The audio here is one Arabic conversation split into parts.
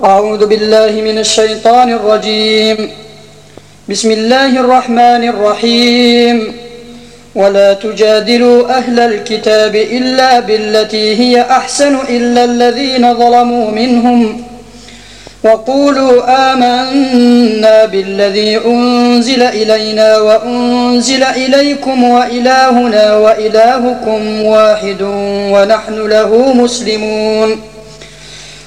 أعوذ بالله من الشيطان الرجيم. بسم الله الرحمن الرحيم. ولا تجادلوا أهل الكتاب إلا بالتي هي أحسن إلا الذين ظلموا منهم. وقولوا آمنا بالذي أنزل إلينا وأنزل إليكم وإلهنا وإلهكم واحد ونحن له مسلمون.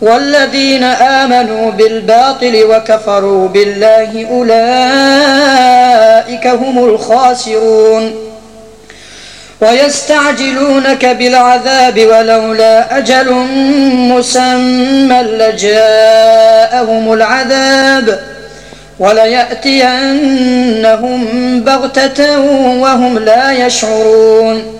والذين آمنوا بالباطل وكفروا بالله أولئك هم الخاسرون. ويستعجلونك بالعذاب ولولا أجل مسمى لجاءهم العذاب وليأتينهم بغتة وهم لا يشعرون.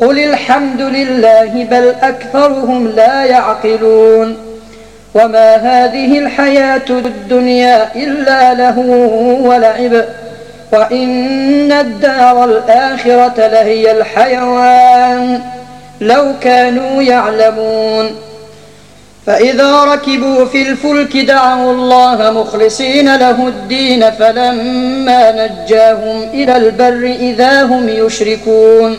قل الحمد لله بل أكثرهم لا يعقلون وما هذه الحياة الدنيا إلا له ولعب وإن الدار الآخرة لهي الحيوان لو كانوا يعلمون فإذا ركبوا في الفلك دعوا الله مخلصين له الدين فلما نجاهم إلى البر إذا هم يشركون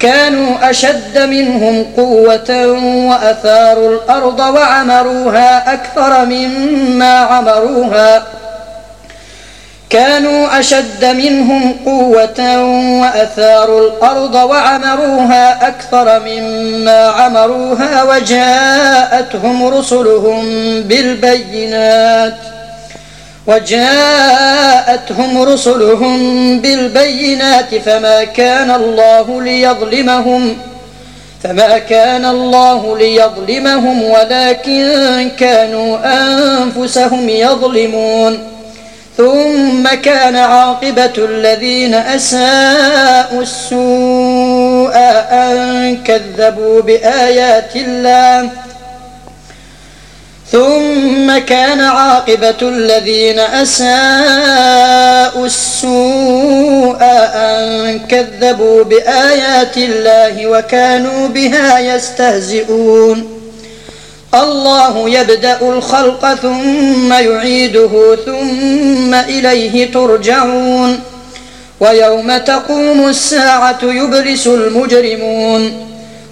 كانوا أشد منهم قوة وأثاروا الأرض وعمروها أكثر مما عمروها. كانوا أشد منهم قوة وأثاروا الأرض وعمروها أكثر مما عمروها وجاءتهم رسلهم بالبينات ۖ. وجاءتهم رسلهم بالبينات فما كان الله ليظلمهم فما كان الله ليظلمهم ولكن كانوا أنفسهم يظلمون. ثم كان عاقبة الذين أساءوا السوء أن كذبوا بآيات الله. ثم كان عاقبة الذين أساءوا السوء أن كذبوا بآيات الله وكانوا بها يستهزئون. الله يبدأ الخلق ثم يعيده ثم إليه ترجعون. ويوم تقوم الساعة يبلس المجرمون.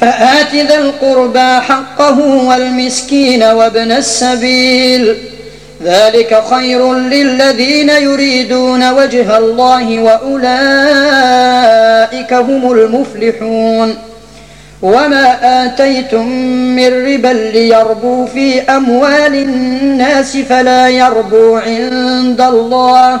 فآت ذا القربى حقه والمسكين وابن السبيل. ذلك خير للذين يريدون وجه الله وأولئك هم المفلحون. وما آتيتم من ربا ليربوا في أموال الناس فلا يربو عند الله.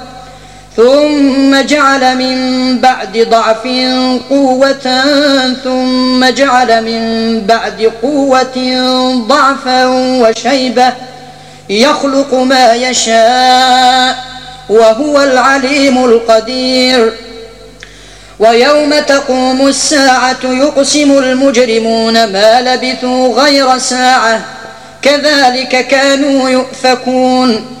ثم جعل من بعد ضعف قوة ثم جعل من بعد قوة ضعفا وشيبة. يخلق ما يشاء وهو العليم القدير. ويوم تقوم الساعة يقسم المجرمون ما لبثوا غير ساعة. كذلك كانوا يؤفكون.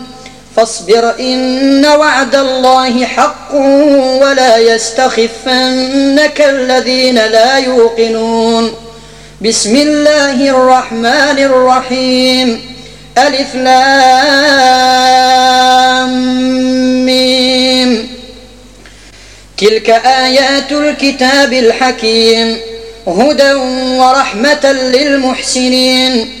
فاصبر إن وعد الله حق ولا يستخفنك الذين لا يوقنون. بسم الله الرحمن الرحيم. ألف لام ميم. تلك آيات الكتاب الحكيم. هدى ورحمة للمحسنين.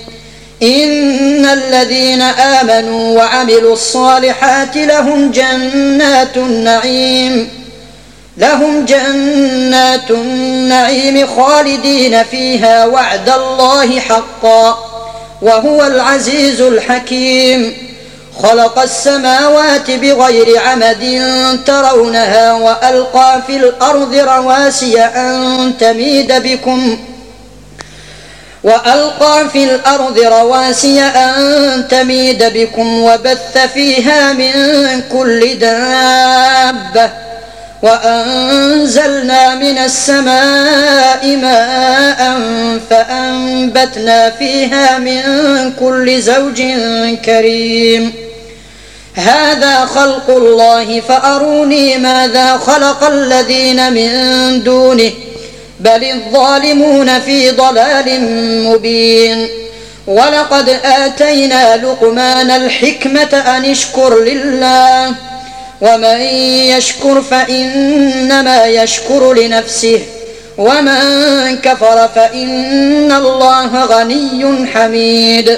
إن الذين آمنوا وعملوا الصالحات لهم جنات النعيم لهم جنات النعيم خالدين فيها وعد الله حقا وهو العزيز الحكيم. خلق السماوات بغير عمد ترونها وألقى في الأرض رواسي أن تميد بكم ۖ. وألقى في الأرض رواسي أن تميد بكم وبث فيها من كل دابة وأنزلنا من السماء ماء فأنبتنا فيها من كل زوج كريم. هذا خلق الله فأروني ماذا خلق الذين من دونه بل الظالمون في ضلال مبين. ولقد آتينا لقمان الحكمة أن اشكر لله. ومن يشكر فإنما يشكر لنفسه. ومن كفر فإن الله غني حميد.